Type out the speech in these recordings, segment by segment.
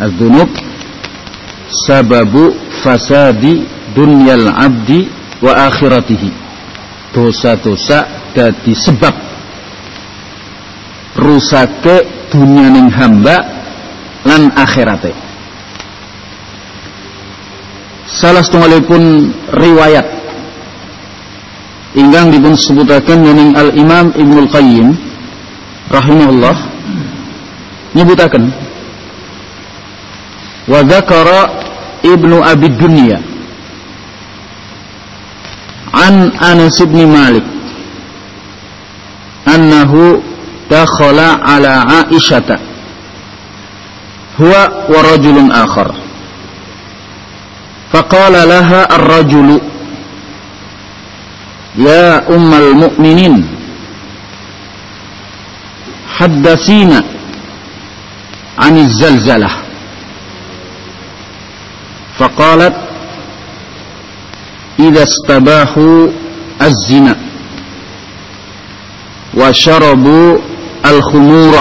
Az-dzunub sababu fasadi dunyal abdi wa akhiratihi. Dosa-dosa dadi sebab rusake dunyaning hamba lan akhirate. Salah setunggalipun riwayat ingkang dipun sebutaken dening Al Imam Ibnul Qayyim rahimahullah nyebutaken وذكر ابن أبي الدنيا عن أنس بن مالك أنه دخل على عائشة هو ورجل آخر. فقال لها الرجل يا أم المؤمنين حدثينا عن الزلزلة. فقالت إذا استباحوا الزنا وشربوا الخمور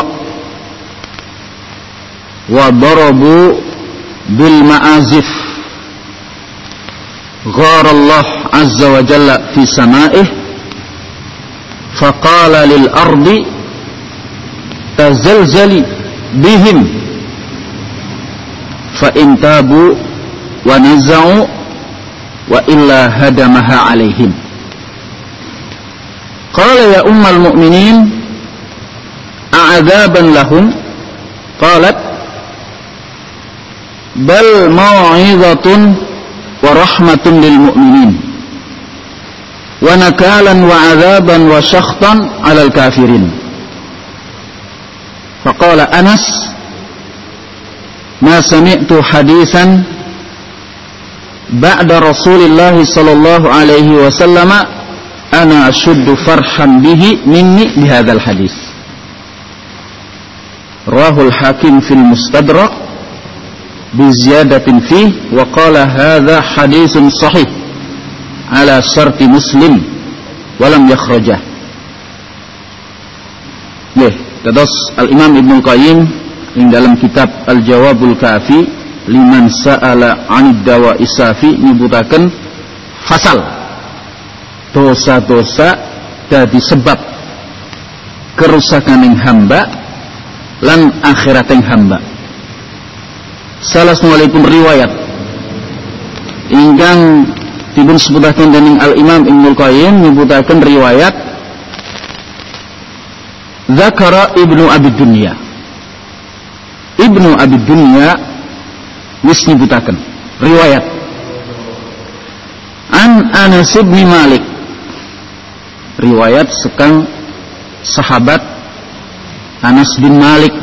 وضربوا بالمعازف غار الله عز وجل في سمائه فقال للأرض تزلزلي بهم فإن تابوا wa nazau wa illa hadamaha alaihim. Qala ya ummal mu'minin a'adzaban lahum? Qalat bal mau'izatun wa rahmatun lil mu'minin. Wa nakalan wa 'adzaban wa syakhtan 'alal kafirin. Faqala anas ma sami'tu بعد رسول الله صلى الله عليه وسلم أنا أشد فرحا به مني بهذا الحديث. رواه الحاكم في المستدرك بزيادة فيه وقال هذا حديث صحيح على شرط مسلم ولم يخرجه. Nggih, terus Al-Imam Ibnu Qayyim ing dalam kitab Al-Jawabul Kafi. Liman sa'ala 'anid dawa isafi nyebutaken fasal. Dosa-dosa dadi sebab kerusakan yang hamba lan akhirat yang hamba. Salah pun riwayat. Ingkang dipun sebutaken dening Al Imam Ibnu Qayyim nyebutaken riwayat Zakara Ibnu Abi Dunya. Ibnu Abi Dunya wis nyebutaken. Riwayat. An Anas bin Malik. Riwayat sekang sahabat Anas bin Malik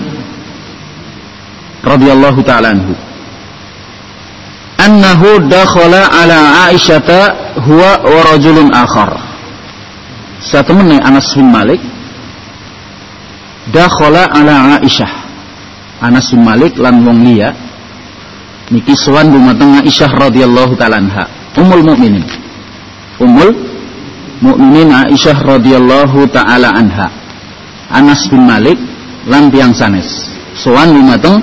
radhiyallahu taala anhu. Annahu dakhala ala Aisyata huwa wa rajulun akhar. Satemene Anas bin Malik. Dakhala ala Aisyah. Anas bin Malik lan wong liya niki sowan dumateng Aisyah radhiyallahu taala anha. Ummul mukminin. Ummul mukminin Aisyah radhiyallahu taala anha. Anas bin Malik lan tiang sanes. Sowan dumateng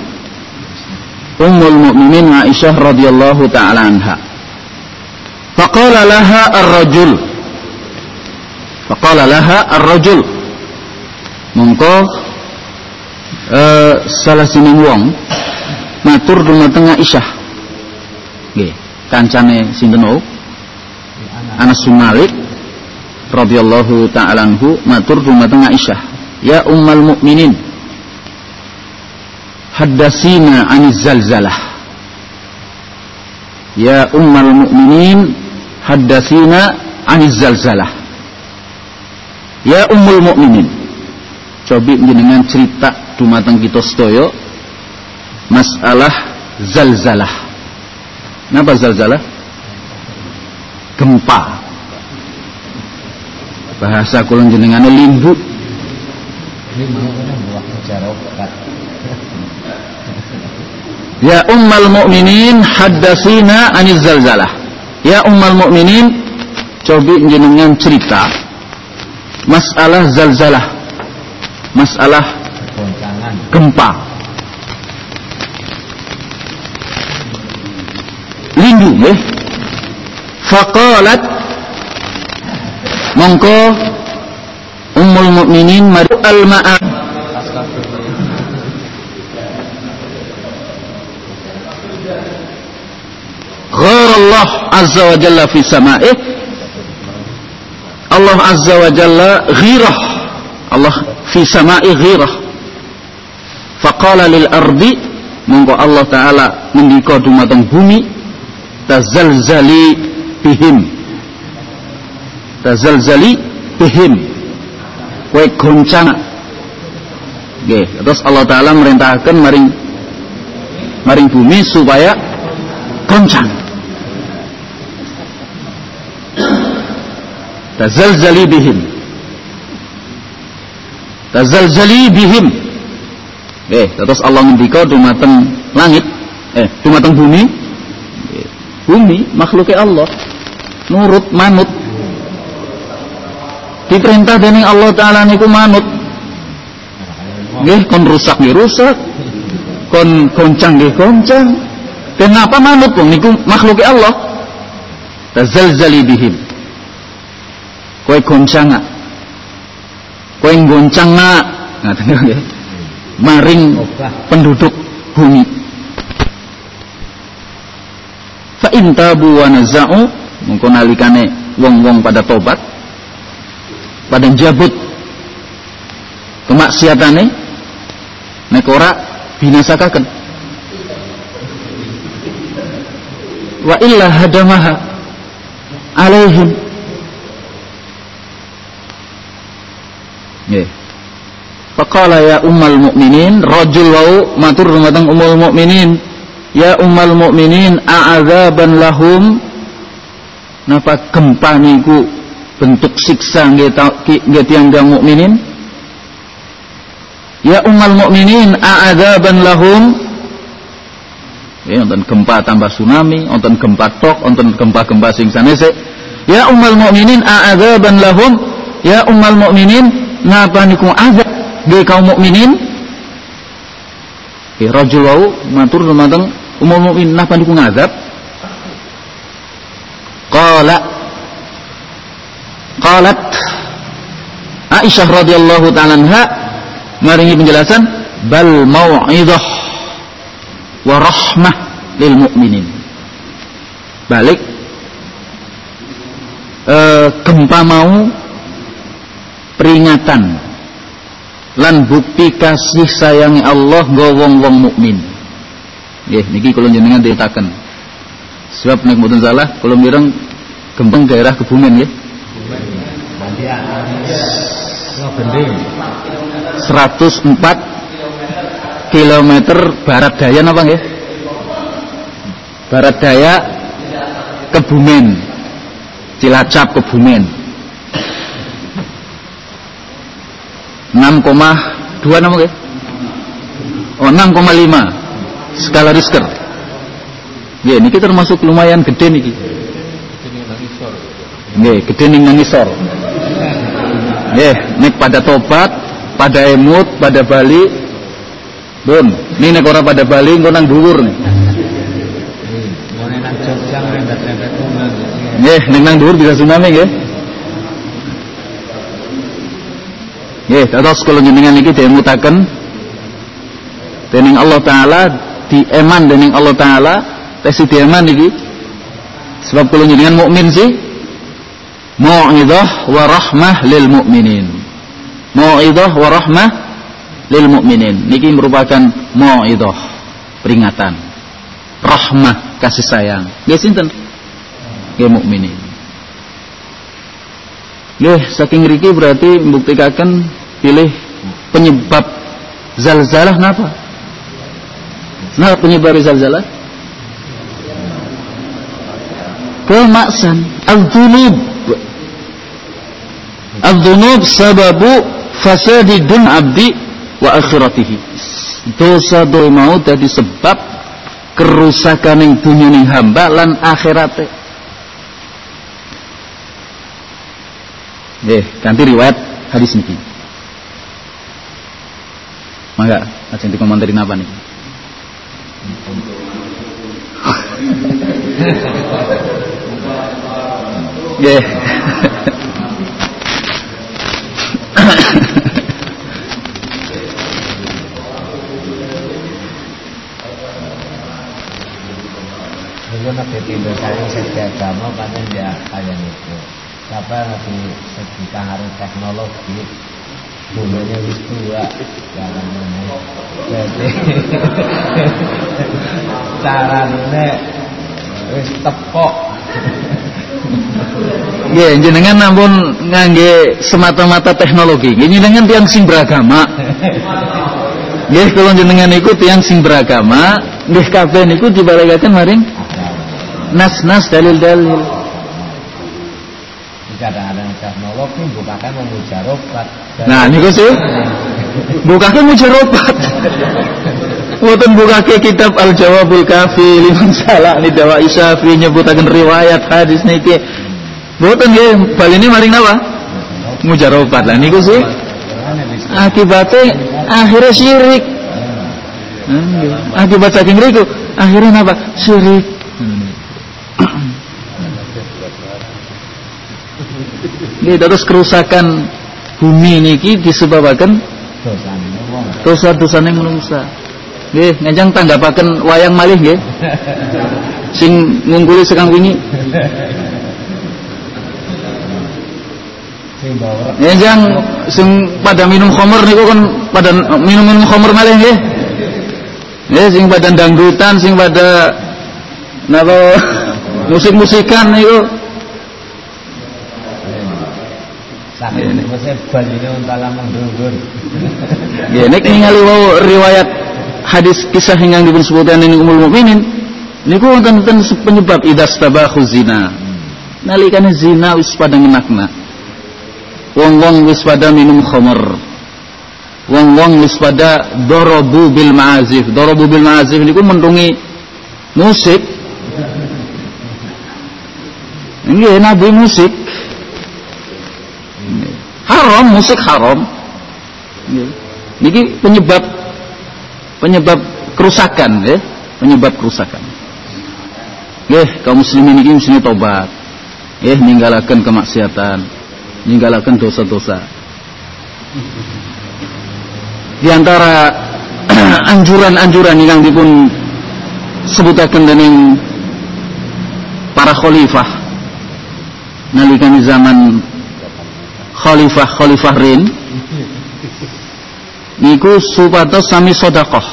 ummul mukminin Aisyah radhiyallahu taala anha. Faqala laha ar-rajul. Faqala laha ar-rajul. Mongko uh, salah sining wong matur dumateng Aisyah nggih kancane sinten wau? Anas radhiyallahu taala anhu matur dumateng Aisyah ya ummal mukminin haddasina aniz zalzalah. Ya ummal mukminin haddasina aniz zalzalah. Ya ummul mukminin cobi jenengan cerita dumateng kita sedaya masalah zalzalah. Napa zalzalah? Gempa. Bahasa kula jenengane limbu. Ya ummal mu'minin haddasina aniz zalzalah. Ya ummal mu'minin cobi jenengan cerita. Masalah zalzalah. Masalah gempa. Nggih faqalat mongko ummul mukminin maru al ma'a Allah azza wa jalla fi sama'ih. Allah azza wa jalla ghirah. Allah fi sama'i ghirah. Faqala lil ardi mongko Allah taala ngendika dumateng bumi tazalzali bihim. Tazalzali bihim. Kowe goncang. Nggih terus Allah taala merintahkan maring maring bumi supaya goncang. Tazalzali bihim. Tazalzali bihim. Eh terus Allah ngendika dumateng langit eh dumateng bumi bumi makhluknya Allah nurut manut. Diperintah dening Allah taala niku manut. Nggih kon rusak nggih rusak. Kon goncang nggih goncang. Kenapa manut wong niku? Makhluknya Allah. Tazalzali bihim. Kowe goncang kowe goncang ngaten nggih. Maring penduduk bumi fa in tabu wa naza'u mengko nalikane wong-wong pada tobat pada jabut. Kemaksiatane nek ora binasakaken. Wa illa hadamaha alaihim. Nggih. Faqala ya ummal mukminin, rajul wau matur dumateng ummul mukminin, ya ummal mukminin a'adzaban lahum. Napa gempa niku bentuk siksa nggih tiyang mukminin? Ya ummal mukminin a'adzaban lahum. Ya, wonten gempa tambah tsunami, wonten gempa tok, wonten gempa-gempa sing sanese. Ya ummal mukminin a'adzaban lahum, ya ummal mukminin ngapa niku azab ge kaum mukminin eh rajul wau matur dumateng umum mukmin napa niku ngazab qala. Qalat Aisyah radhiyallahu taala anha. Maringi penjelasan. Bal mau'izah wa rahmah lil mukminin balik. E, gempa mau peringatan. Lan bukti kasih sayangi Allah go wong-wong mukmin. Nggih niki kula jenengan ditakaken. Sebab nek mboten salah kula mireng gempeng daerah Kebumen nggih. 104 km barat daya napa nggih? Barat daya Kebumen. Cilacap Kebumen. 6,2 nama ya? Oh 6,5 skala Richter. Ya ini kita termasuk lumayan gede nih. Nggih, gede ning nangisor. Nggih, nek pada tobat, pada emut, pada Bali. Bun, ini nek ora pada Bali engko nang dhuwur nih. Nggih, nek nang dhuwur bisa tsunami nggih. Nggih, terus kula jenengan iki diemutaken dening Allah taala dieman dening Allah taala. Tes dieman iki sebab kula jenengan mukmin sih. Mau'izah wa rahmah lil mukminin mau'izah wa rahmah lil mukminin niki merupakan mau'izah peringatan. Rahmah kasih sayang. Nggih sinten? Nggih mukminin. Nggih, saking riki berarti membuktikan pilih penyebab zalzalah napa? Napa penyebab zalzalah? Kemaksan, al-dzunub. Al-dzunub sababu fasadi dun abdi wa akhiratihi. Dosa do mau dadi sebab kerusakan yang dunia ning hamba lan akhirate. Nggih, ganti riwayat hadis niki. Mangga, ajeng dikomentarin apa nih? Nggih. Dulu nabi tidur saya segi agama kan ya kayak itu. Siapa nabi segi teknologi dulunya wis tua jangan jadi caranya wis tepok Nggih, jenengan namun ngangge semata-mata teknologi. Nggih jenengan tiang sing beragama. Nggih kula jenengan iku tiang sing beragama, nggih kabeh niku dibalekaken maring nas-nas dalil-dalil. Kadang-kadang teknologi bukakan memujarobat Nah niku sih bukake mujarobat. Mboten bukake kitab Al Jawabul Kafi liman salah ni dawa Isyafi nyebutaken riwayat hadis niki. Mboten nggih baline maring napa? Mujarobat lah niku sih akibatnya akhirnya syirik. Hmm. Akibat saking riku akhirnya napa? Syirik. Ini terus kerusakan bumi niki disebabkan wong dosa-dosane menungsa. Nggih, ngajeng tanggapaken wayang malih nggih. Sing ngungkuli sekang wingi. Ngajeng sing pada minum khamr niku kan pada minum-minum khamr malih nggih. Nggih, sing pada dangdutan, sing pada napa musik-musikan niku. Saking mesti baline untala nek ningali wau riwayat hadis kisah yang dipun sebutkan ini umul mukminin niku wonten penyebab idas tabahu zina. Nalikane zina wis pada ngenakna. Wong-wong wis minum khamr. Wong-wong wis darabu bil ma'azif. Darabu bil ma'azif niku mendungi musik. Nggih, nabi musik. Haram, musik haram. Nggih. Niki penyebab penyebab kerusakan ya, penyebab kerusakan. Nggih, kaum muslimin iki mesti tobat. Nggih, ninggalaken kemaksiatan, ninggalaken dosa-dosa. Di antara anjuran-anjuran yang dipun sebutaken dening para khalifah nalikane zaman khalifah khalifah Rin niku supados sami sedekah.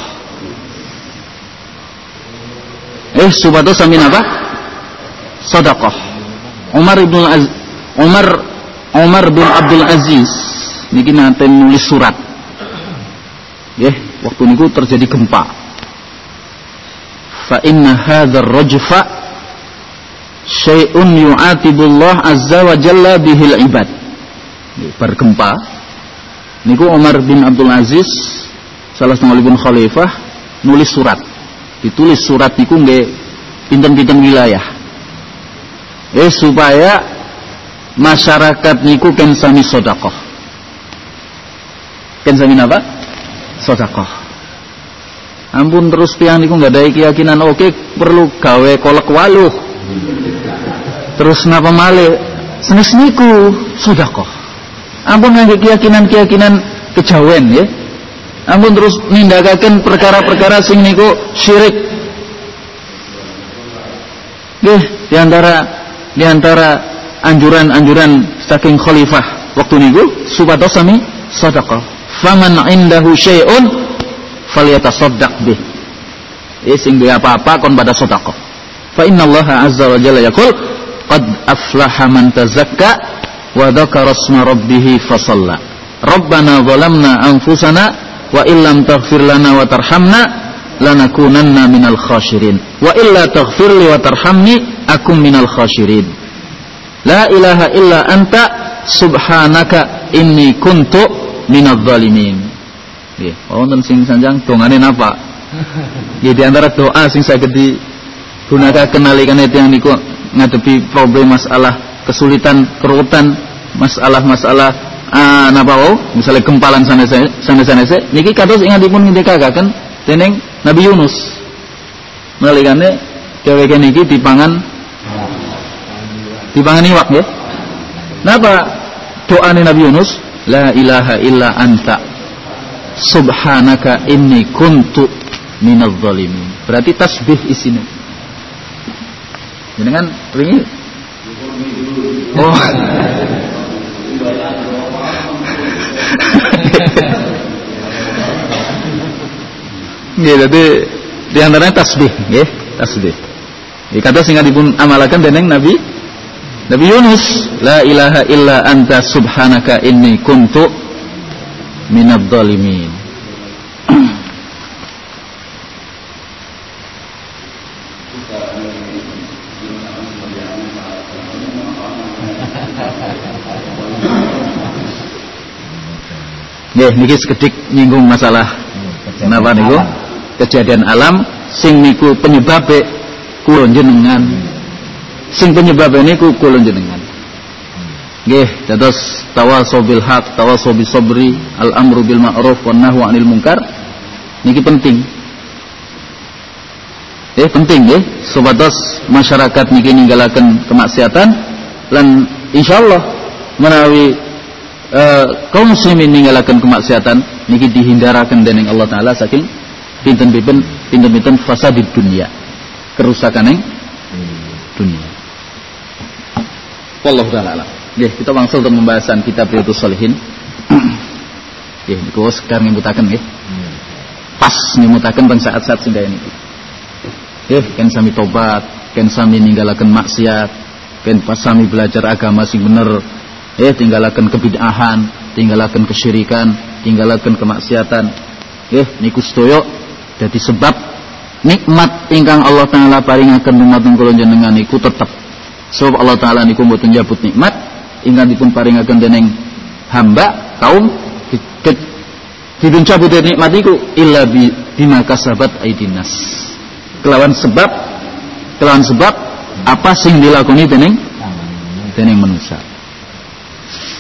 Eh supados sami napa? Sedekah. Umar bin Az Umar Umar bin Abdul Aziz niki nate nulis surat. Nggih, waktu niku terjadi gempa. Fa inna hadzal rajfa syai'un yu'atibullah azza wa jalla bihil ibad. Bergempa. Niku Umar bin Abdul Aziz salah setengahipun khalifah nulis surat. Ditulis surat niku nggih pinten-pinten wilayah. Eh supaya masyarakat niku ken sami sedekah. Ken sami napa? Sedekah. Ampun terus tiang niku nggak ada keyakinan. Oke perlu gawe kolek waluh. Terus napa malih? Senes niku sedekah ampun ngangge keyakinan-keyakinan kejawen ya. Ampun terus nindakaken perkara-perkara sing niku syirik. Nggih di antara di antara anjuran-anjuran saking khalifah waktu niku supados sami sedekah faman indahu syai'un falyatasaddaq bih. Ya sing apa-apa kon pada sedekah fa innallaha azza wa jalla yaqul qad aflaha man tazakka wa dzakara asma rabbih fa shalla rabbana zalamna anfusana wa illam taghfir lana wa tarhamna lanakunanna minal khashirin. Wa illa taghfir li wa tarhamni akum minal khashirin. La ilaha illa anta subhanaka inni kuntu minadh dhalimin. Nggih wonten sing sanjang dongane napa nggih di antara doa sing saged digunakaken nalikane tiyang niku ngadepi problem masalah kesulitan keruwetan masalah-masalah ah napa wau misalnya kempalan sana sana niki kados ingatipun ngendikakaken dening Nabi Yunus nalikane dheweke niki dipangan dipangan iwak ya. Napa doane Nabi Yunus? La ilaha illa anta subhanaka inni kuntu minadh dhalimin. Berarti tasbih isine. Jenengan ringi Oh. Nggih, jadi di antaranya tasbih, nggih, tasbih. Dikata sehingga dipun amalakan dening Nabi Nabi Yunus, la ilaha illa anta subhanaka inni kuntu minadh dhalimin. Nggih, niki sekedik nyinggung masalah napa niku? Kejadian alam sing niku penyebabe kula jenengan. Sing penyebabe niku kula jenengan. Nggih, dados tawasau bil haq, tawasau bis sabri, al amru bil ma'ruf wan nahyu 'anil munkar. Niki penting. Eh penting nggih, supados masyarakat niki ninggalaken kemaksiatan lan insyaallah menawi uh, kaum muslimin ninggalaken kemaksiatan niki dihindaraken dening Allah taala saking pinten-pinten pinten-pinten fasadid dunia. Kerusakan yang dunia. Wallahu taala alam. Nggih, kita langsung untuk pembahasan kitab Riyadhus Shalihin. Nggih, niku sekarang nyebutaken nggih. Pas nyebutaken bang saat-saat sing ini. Nggih, kan sami tobat, kan sami ninggalaken maksiat, kan pas sami belajar agama sing bener, eh tinggalakan kebid'ahan, tinggalakan kesyirikan, tinggalakan kemaksiatan. Eh niku sedaya dadi sebab nikmat ingkang Allah taala paringaken dumateng kula jenengan niku tetep. Sebab Allah taala niku mboten njabut nikmat ingkang dipun paringaken dening hamba kaum dipun cabut nikmat niku illa bi bima kasabat aidinas. Kelawan sebab kelawan sebab apa sing dilakoni dening dening manusia.